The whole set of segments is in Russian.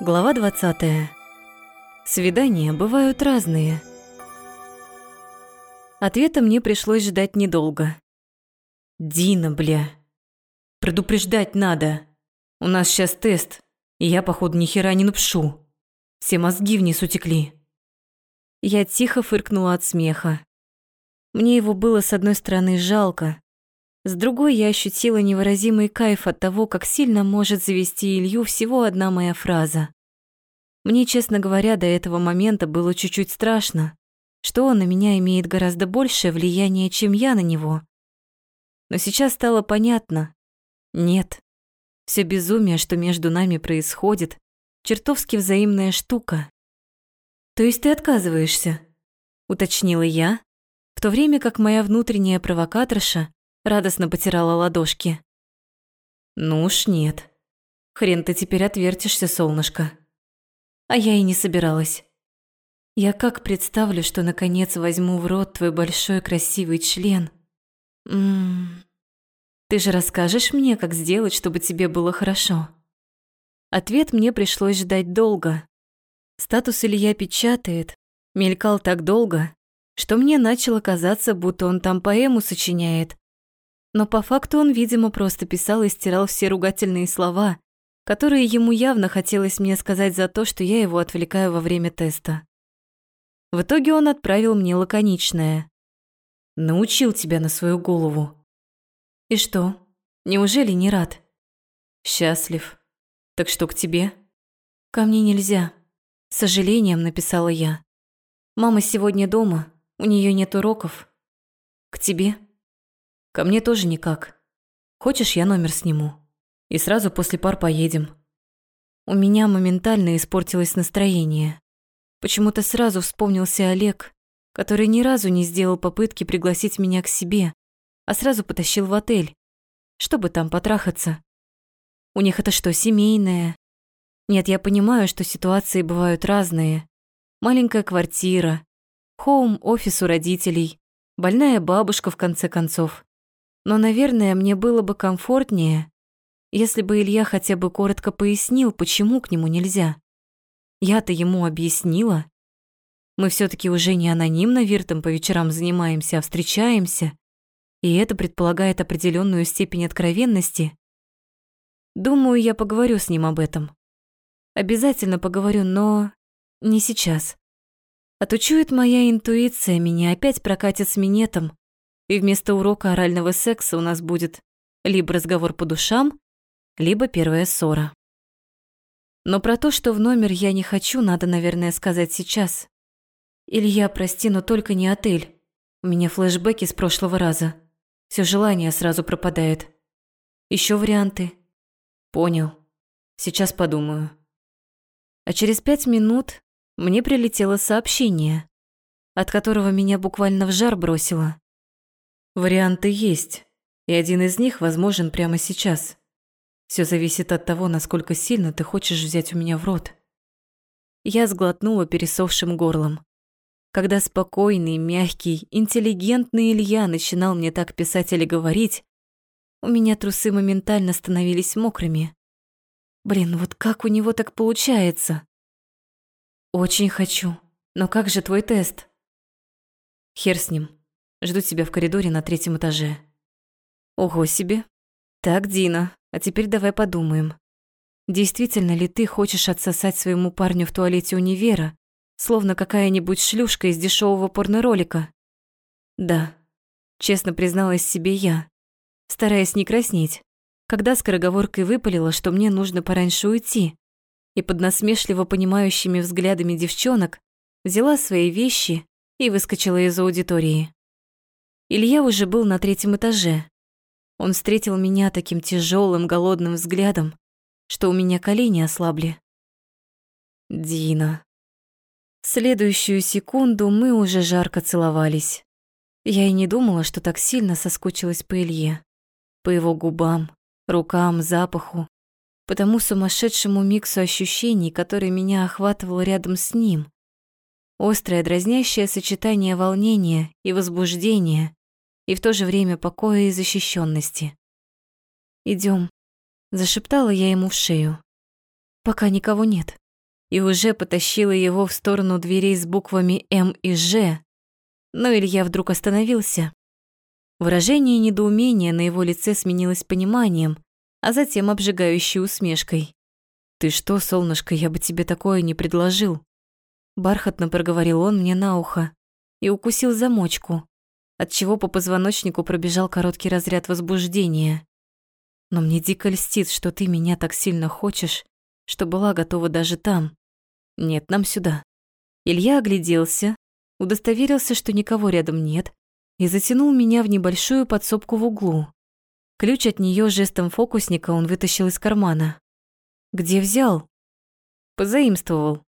Глава 20. Свидания бывают разные. Ответа мне пришлось ждать недолго. «Дина, бля. Предупреждать надо. У нас сейчас тест, и я, походу, ни хера не напшу. Все мозги вниз утекли». Я тихо фыркнула от смеха. Мне его было, с одной стороны, жалко, с другой я ощутила невыразимый кайф от того, как сильно может завести Илью всего одна моя фраза. Мне, честно говоря, до этого момента было чуть-чуть страшно, что он на меня имеет гораздо большее влияние, чем я на него. Но сейчас стало понятно. Нет. Все безумие, что между нами происходит, чертовски взаимная штука. То есть ты отказываешься? уточнила я, в то время как моя внутренняя провокаторша радостно потирала ладошки. Ну уж нет. Хрен ты теперь отвертишься, солнышко. А я и не собиралась. Я как представлю, что наконец возьму в рот твой большой красивый член. Ммм. Ты же расскажешь мне, как сделать, чтобы тебе было хорошо. Ответ мне пришлось ждать долго. Статус Илья печатает, мелькал так долго, что мне начало казаться, будто он там поэму сочиняет, но по факту он, видимо, просто писал и стирал все ругательные слова, которые ему явно хотелось мне сказать за то, что я его отвлекаю во время теста. В итоге он отправил мне лаконичное. «Научил тебя на свою голову». «И что, неужели не рад?» «Счастлив. Так что к тебе?» «Ко мне нельзя», — сожалением написала я. «Мама сегодня дома, у нее нет уроков. К тебе?» Ко мне тоже никак. Хочешь, я номер сниму? И сразу после пар поедем. У меня моментально испортилось настроение. Почему-то сразу вспомнился Олег, который ни разу не сделал попытки пригласить меня к себе, а сразу потащил в отель, чтобы там потрахаться. У них это что, семейное? Нет, я понимаю, что ситуации бывают разные. Маленькая квартира, хоум-офис у родителей, больная бабушка, в конце концов. Но, наверное, мне было бы комфортнее, если бы Илья хотя бы коротко пояснил, почему к нему нельзя. Я-то ему объяснила. Мы все таки уже не анонимно виртом по вечерам занимаемся, а встречаемся, и это предполагает определенную степень откровенности. Думаю, я поговорю с ним об этом. Обязательно поговорю, но не сейчас. Отучует моя интуиция, меня опять прокатит с минетом, и вместо урока орального секса у нас будет либо разговор по душам, либо первая ссора. Но про то, что в номер я не хочу, надо, наверное, сказать сейчас. Илья, прости, но только не отель. У меня флешбеки с прошлого раза. Все желание сразу пропадает. Еще варианты? Понял. Сейчас подумаю. А через пять минут мне прилетело сообщение, от которого меня буквально в жар бросило. Варианты есть, и один из них возможен прямо сейчас. Все зависит от того, насколько сильно ты хочешь взять у меня в рот. Я сглотнула пересохшим горлом. Когда спокойный, мягкий, интеллигентный Илья начинал мне так писать или говорить, у меня трусы моментально становились мокрыми. Блин, вот как у него так получается? Очень хочу. Но как же твой тест? Хер с ним. Жду тебя в коридоре на третьем этаже. Ого себе. Так, Дина, а теперь давай подумаем. Действительно ли ты хочешь отсосать своему парню в туалете универа, словно какая-нибудь шлюшка из дешевого порноролика? Да, честно призналась себе я, стараясь не краснеть, когда скороговоркой выпалила, что мне нужно пораньше уйти, и под насмешливо понимающими взглядами девчонок взяла свои вещи и выскочила из аудитории. Илья уже был на третьем этаже. Он встретил меня таким тяжелым, голодным взглядом, что у меня колени ослабли. Дина. следующую секунду мы уже жарко целовались. Я и не думала, что так сильно соскучилась по Илье. По его губам, рукам, запаху. По тому сумасшедшему миксу ощущений, который меня охватывал рядом с ним. Острое, дразнящее сочетание волнения и возбуждения, и в то же время покоя и защищенности. Идем, зашептала я ему в шею. Пока никого нет. и уже потащила его в сторону дверей с буквами «М» и «Ж», но Илья вдруг остановился. Выражение недоумения на его лице сменилось пониманием, а затем обжигающей усмешкой. «Ты что, солнышко, я бы тебе такое не предложил!» Бархатно проговорил он мне на ухо и укусил замочку, отчего по позвоночнику пробежал короткий разряд возбуждения. «Но мне дико льстит, что ты меня так сильно хочешь, что была готова даже там. Нет, нам сюда». Илья огляделся, удостоверился, что никого рядом нет, и затянул меня в небольшую подсобку в углу. Ключ от нее жестом фокусника он вытащил из кармана. «Где взял?» «Позаимствовал».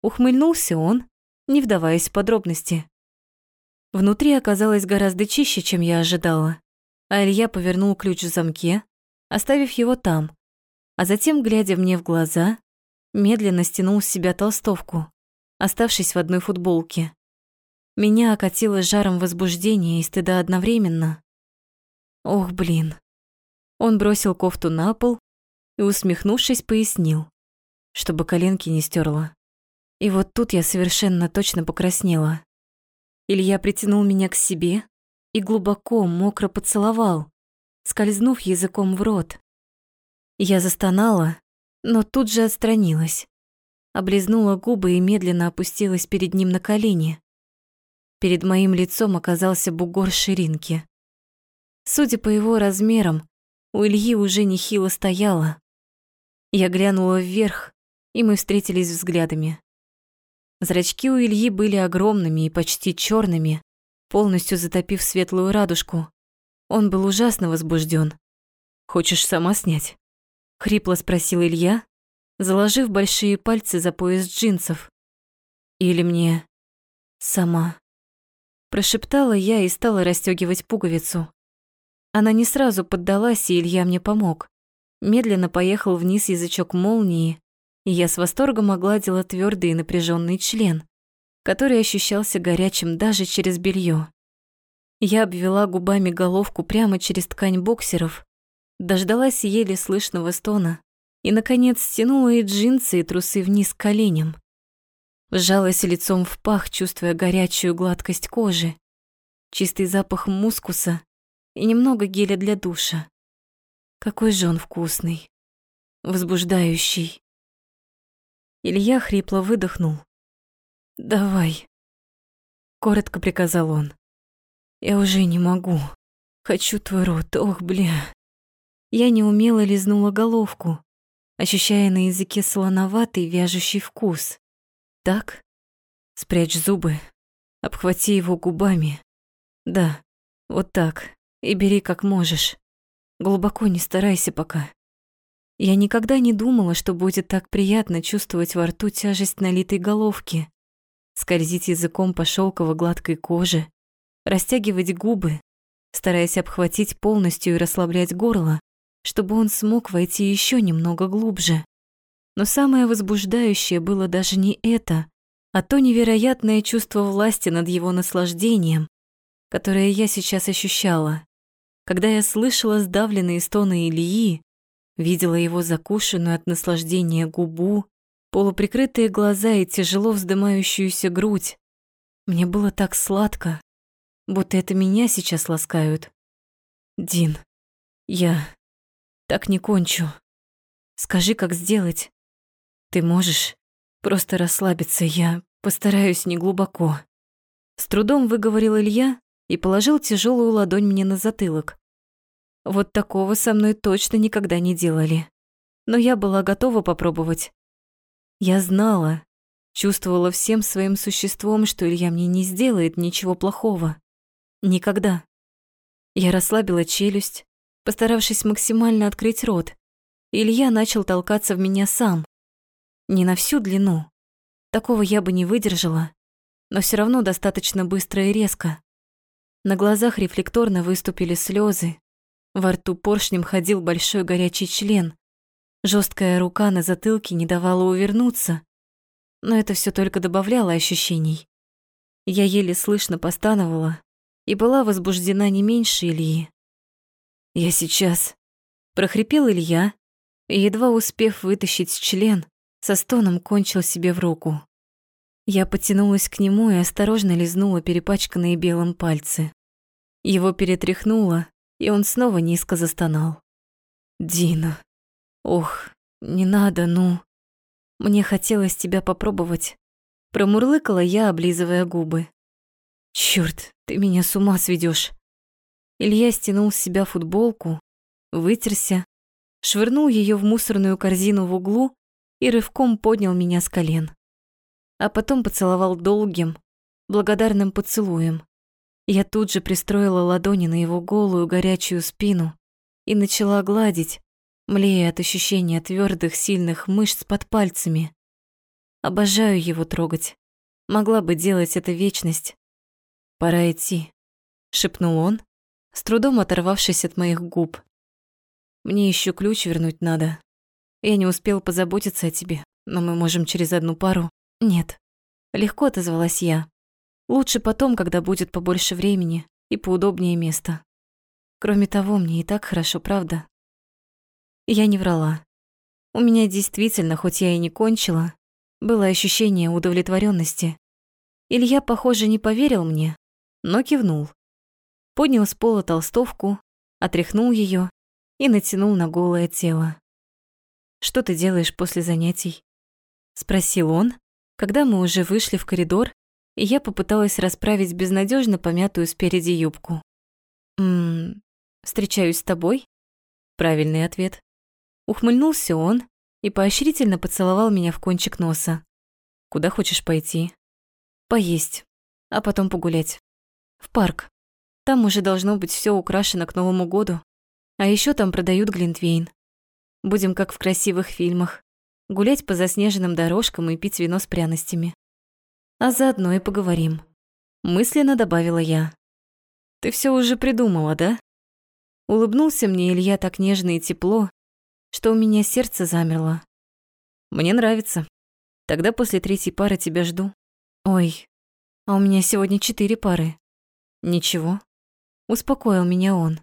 Ухмыльнулся он, не вдаваясь в подробности. Внутри оказалось гораздо чище, чем я ожидала, а Илья повернул ключ в замке, оставив его там, а затем, глядя мне в глаза, медленно стянул с себя толстовку, оставшись в одной футболке. Меня окатило жаром возбуждения и стыда одновременно. Ох, блин. Он бросил кофту на пол и, усмехнувшись, пояснил, чтобы коленки не стерла. И вот тут я совершенно точно покраснела. Илья притянул меня к себе и глубоко, мокро поцеловал, скользнув языком в рот. Я застонала, но тут же отстранилась, облизнула губы и медленно опустилась перед ним на колени. Перед моим лицом оказался бугор ширинки. Судя по его размерам, у Ильи уже нехило стояло. Я глянула вверх, и мы встретились взглядами. Зрачки у Ильи были огромными и почти черными, полностью затопив светлую радужку. Он был ужасно возбужден. «Хочешь сама снять?» — хрипло спросил Илья, заложив большие пальцы за пояс джинсов. «Или мне сама?» Прошептала я и стала расстегивать пуговицу. Она не сразу поддалась, и Илья мне помог. Медленно поехал вниз язычок молнии, и я с восторгом огладила твердый и напряженный член, который ощущался горячим даже через белье. Я обвела губами головку прямо через ткань боксеров, дождалась еле слышного стона и, наконец, стянула и джинсы, и трусы вниз к коленям. Вжалась лицом в пах, чувствуя горячую гладкость кожи, чистый запах мускуса и немного геля для душа. Какой же он вкусный, возбуждающий. Илья хрипло выдохнул. «Давай», — коротко приказал он. «Я уже не могу. Хочу твой рот, ох, бля». Я неумело лизнула головку, ощущая на языке солоноватый вяжущий вкус. Так? Спрячь зубы, обхвати его губами. Да, вот так. И бери как можешь. Глубоко не старайся пока. Я никогда не думала, что будет так приятно чувствовать во рту тяжесть налитой головки, скользить языком по шелково гладкой коже, растягивать губы, стараясь обхватить полностью и расслаблять горло, чтобы он смог войти еще немного глубже. Но самое возбуждающее было даже не это, а то невероятное чувство власти над его наслаждением, которое я сейчас ощущала. Когда я слышала сдавленные стоны Ильи, видела его закушенную от наслаждения губу, полуприкрытые глаза и тяжело вздымающуюся грудь, мне было так сладко, будто это меня сейчас ласкают. Дин, я так не кончу. Скажи, как сделать. Ты можешь просто расслабиться, я постараюсь неглубоко. С трудом выговорил Илья и положил тяжелую ладонь мне на затылок. Вот такого со мной точно никогда не делали. Но я была готова попробовать. Я знала, чувствовала всем своим существом, что Илья мне не сделает ничего плохого. Никогда. Я расслабила челюсть, постаравшись максимально открыть рот. Илья начал толкаться в меня сам, не на всю длину. Такого я бы не выдержала, но все равно достаточно быстро и резко. На глазах рефлекторно выступили слезы. Во рту поршнем ходил большой горячий член. Жесткая рука на затылке не давала увернуться, но это все только добавляло ощущений. Я еле слышно постановала и была возбуждена не меньше Ильи. «Я сейчас...» — прохрипел Илья, и, едва успев вытащить член, со стоном кончил себе в руку. Я потянулась к нему и осторожно лизнула перепачканные белым пальцы. Его перетряхнуло, и он снова низко застонал. «Дина, ох, не надо, ну...» Мне хотелось тебя попробовать. Промурлыкала я, облизывая губы. Чёрт, ты меня с ума сведёшь. Илья стянул с себя футболку, вытерся, швырнул её в мусорную корзину в углу и рывком поднял меня с колен а потом поцеловал долгим, благодарным поцелуем. Я тут же пристроила ладони на его голую горячую спину и начала гладить, млея от ощущения твёрдых сильных мышц под пальцами. Обожаю его трогать. Могла бы делать это вечность. «Пора идти», — шепнул он, с трудом оторвавшись от моих губ. «Мне еще ключ вернуть надо. Я не успел позаботиться о тебе, но мы можем через одну пару «Нет», — легко отозвалась я. «Лучше потом, когда будет побольше времени и поудобнее место. Кроме того, мне и так хорошо, правда?» Я не врала. У меня действительно, хоть я и не кончила, было ощущение удовлетворенности. Илья, похоже, не поверил мне, но кивнул. Поднял с пола толстовку, отряхнул ее и натянул на голое тело. «Что ты делаешь после занятий?» — спросил он, когда мы уже вышли в коридор, и я попыталась расправить безнадежно помятую спереди юбку. «Ммм, встречаюсь с тобой?» Правильный ответ. Ухмыльнулся он и поощрительно поцеловал меня в кончик носа. «Куда хочешь пойти?» «Поесть, а потом погулять. В парк. Там уже должно быть все украшено к Новому году. А еще там продают глинтвейн. Будем как в красивых фильмах гулять по заснеженным дорожкам и пить вино с пряностями. А заодно и поговорим. Мысленно добавила я. Ты все уже придумала, да? Улыбнулся мне Илья так нежно и тепло, что у меня сердце замерло. Мне нравится. Тогда после третьей пары тебя жду. Ой, а у меня сегодня четыре пары. Ничего. Успокоил меня он.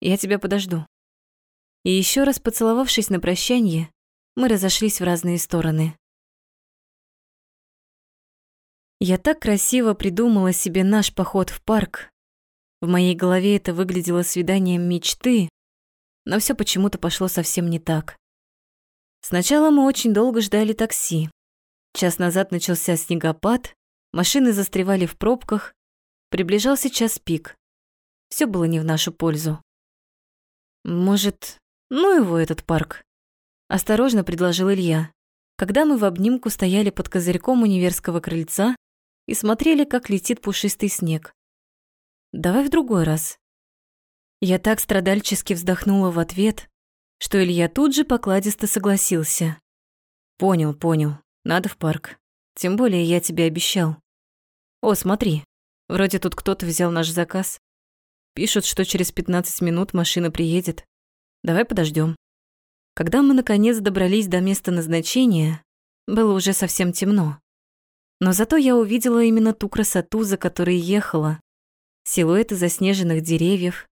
Я тебя подожду. И еще раз поцеловавшись на прощанье, мы разошлись в разные стороны. Я так красиво придумала себе наш поход в парк. В моей голове это выглядело свиданием мечты, но все почему-то пошло совсем не так. Сначала мы очень долго ждали такси. Час назад начался снегопад, машины застревали в пробках, приближался час пик. Все было не в нашу пользу. Может, ну его этот парк? Осторожно предложил Илья, когда мы в обнимку стояли под козырьком универского крыльца и смотрели, как летит пушистый снег. «Давай в другой раз». Я так страдальчески вздохнула в ответ, что Илья тут же покладисто согласился. «Понял, понял. Надо в парк. Тем более я тебе обещал. О, смотри, вроде тут кто-то взял наш заказ. Пишут, что через 15 минут машина приедет. Давай подождем. Когда мы наконец добрались до места назначения, было уже совсем темно. Но зато я увидела именно ту красоту, за которой ехала. Силуэты заснеженных деревьев,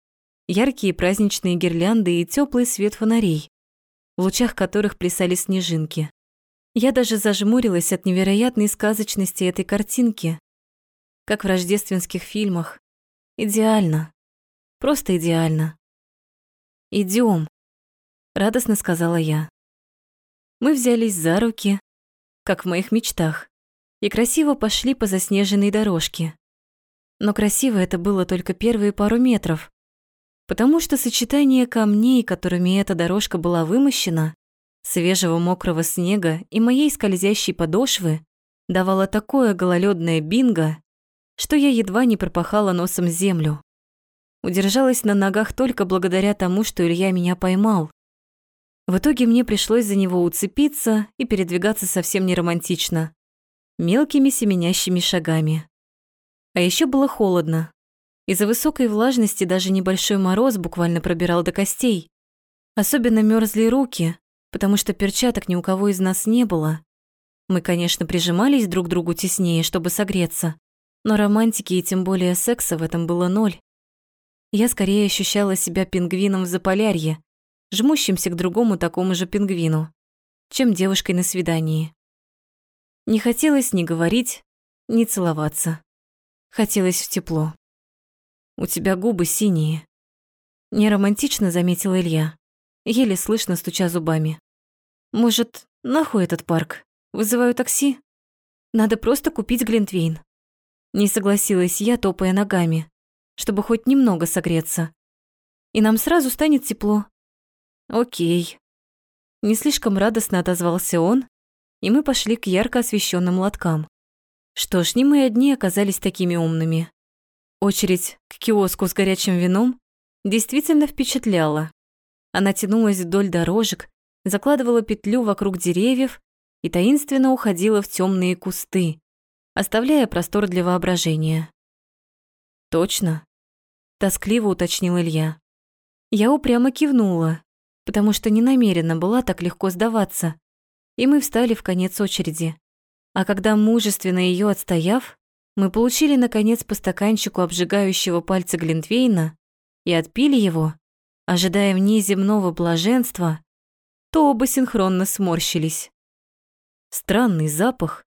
яркие праздничные гирлянды и теплый свет фонарей, в лучах которых плясали снежинки. Я даже зажмурилась от невероятной сказочности этой картинки, как в рождественских фильмах. Идеально. Просто идеально. Идем, радостно сказала я. Мы взялись за руки, как в моих мечтах, и красиво пошли по заснеженной дорожке. Но красиво это было только первые пару метров, потому что сочетание камней, которыми эта дорожка была вымощена, свежего мокрого снега и моей скользящей подошвы, давало такое гололедное бинго, что я едва не пропахала носом землю. Удержалась на ногах только благодаря тому, что Илья меня поймал. В итоге мне пришлось за него уцепиться и передвигаться совсем не романтично, мелкими семенящими шагами. А еще было холодно. Из-за высокой влажности даже небольшой мороз буквально пробирал до костей. Особенно мерзли руки, потому что перчаток ни у кого из нас не было. Мы, конечно, прижимались друг к другу теснее, чтобы согреться, но романтики и тем более секса в этом было ноль. Я скорее ощущала себя пингвином в Заполярье, жмущимся к другому такому же пингвину. чем девушкой на свидании. Не хотелось ни говорить, ни целоваться. Хотелось в тепло. «У тебя губы синие», — неромантично заметил Илья, еле слышно стуча зубами. «Может, нахуй этот парк? Вызываю такси? Надо просто купить Глинтвейн». Не согласилась я, топая ногами, чтобы хоть немного согреться. И нам сразу станет тепло. Окей. Не слишком радостно отозвался он, и мы пошли к ярко освещенным лоткам. Что ж, не мы одни оказались такими умными. Очередь к киоску с горячим вином действительно впечатляла. Она тянулась вдоль дорожек, закладывала петлю вокруг деревьев и таинственно уходила в темные кусты, оставляя простор для воображения. «Точно?» – тоскливо уточнил Илья. Я упрямо кивнула, потому что не намерена была так легко сдаваться, и мы встали в конец очереди. А когда мужественно ее отстояв, мы получили, наконец, по стаканчику обжигающего пальца Глинтвейна и отпили его, ожидая внеземного блаженства, то оба синхронно сморщились. Странный запах.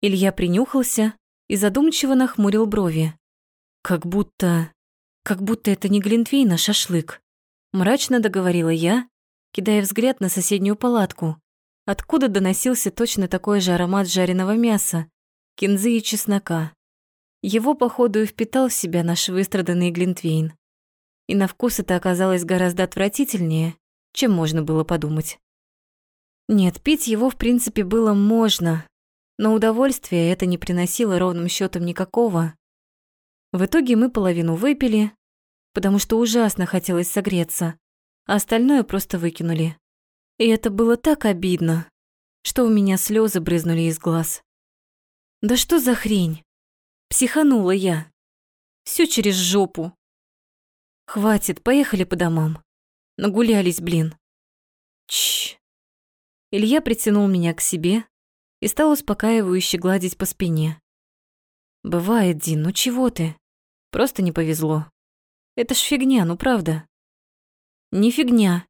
Илья принюхался и задумчиво нахмурил брови. Как будто... как будто это не Глинтвейн, а шашлык. Мрачно договорила я, кидая взгляд на соседнюю палатку, откуда доносился точно такой же аромат жареного мяса, кинзы и чеснока. Его, походу, и впитал в себя наш выстраданный глинтвейн. И на вкус это оказалось гораздо отвратительнее, чем можно было подумать. Нет, пить его, в принципе, было можно, но удовольствия это не приносило ровным счетом никакого. В итоге мы половину выпили, потому что ужасно хотелось согреться, а остальное просто выкинули. И это было так обидно, что у меня слезы брызнули из глаз. Да что за хрень? Психанула я. Все через жопу. Хватит, поехали по домам. Нагулялись, блин. Чш. Илья притянул меня к себе и стал успокаивающе гладить по спине. Бывает, Дин, ну чего ты? Просто не повезло. Это ж фигня, ну правда. Не фигня.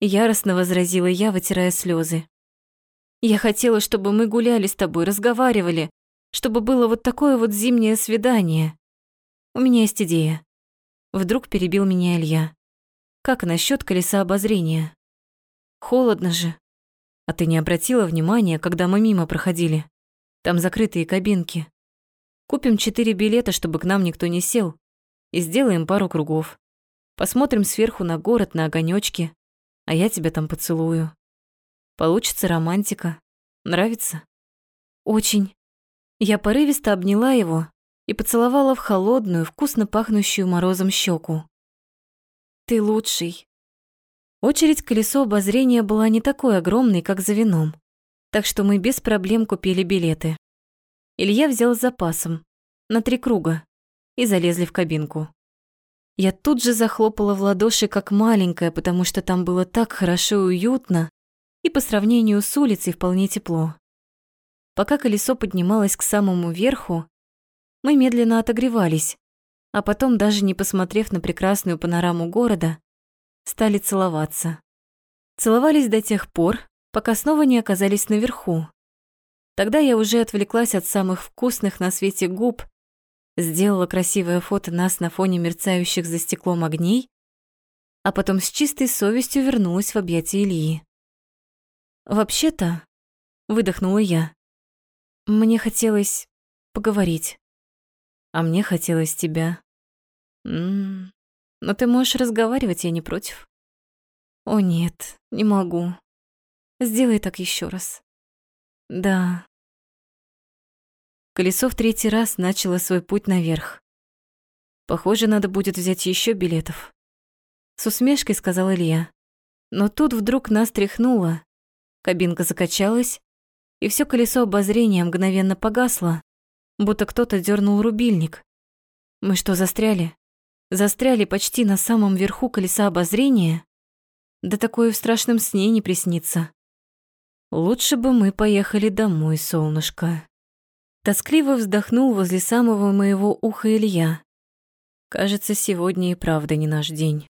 Яростно возразила я, вытирая слезы. Я хотела, чтобы мы гуляли с тобой, разговаривали, чтобы было вот такое вот зимнее свидание. У меня есть идея. Вдруг перебил меня Илья. Как насчет колеса обозрения? Холодно же. А ты не обратила внимания, когда мы мимо проходили? Там закрытые кабинки. Купим четыре билета, чтобы к нам никто не сел, и сделаем пару кругов. Посмотрим сверху на город, на огонёчки, а я тебя там поцелую. Получится романтика. Нравится? Очень. Я порывисто обняла его и поцеловала в холодную, вкусно пахнущую морозом щеку. Ты лучший. Очередь колесо обозрения была не такой огромной, как за вином, так что мы без проблем купили билеты. Илья взял с запасом, на три круга, и залезли в кабинку. Я тут же захлопала в ладоши, как маленькая, потому что там было так хорошо и уютно, и по сравнению с улицей вполне тепло. Пока колесо поднималось к самому верху, мы медленно отогревались, а потом, даже не посмотрев на прекрасную панораму города, стали целоваться. Целовались до тех пор, пока снова не оказались наверху. Тогда я уже отвлеклась от самых вкусных на свете губ, сделала красивое фото нас на фоне мерцающих за стеклом огней, а потом с чистой совестью вернулась в объятия Ильи. «Вообще-то», — выдохнула я, — «мне хотелось поговорить, а мне хотелось тебя. М -м, но ты можешь разговаривать, я не против». «О нет, не могу. Сделай так еще раз». «Да». Колесо в третий раз начало свой путь наверх. Похоже, надо будет взять еще билетов. С усмешкой сказал Илья. Но тут вдруг нас тряхнуло, Кабинка закачалась, и все колесо обозрения мгновенно погасло, будто кто-то дернул рубильник. Мы что, застряли? Застряли почти на самом верху колеса обозрения? Да такое в страшном сне не приснится. Лучше бы мы поехали домой, солнышко. Тоскливо вздохнул возле самого моего уха Илья. Кажется, сегодня и правда не наш день.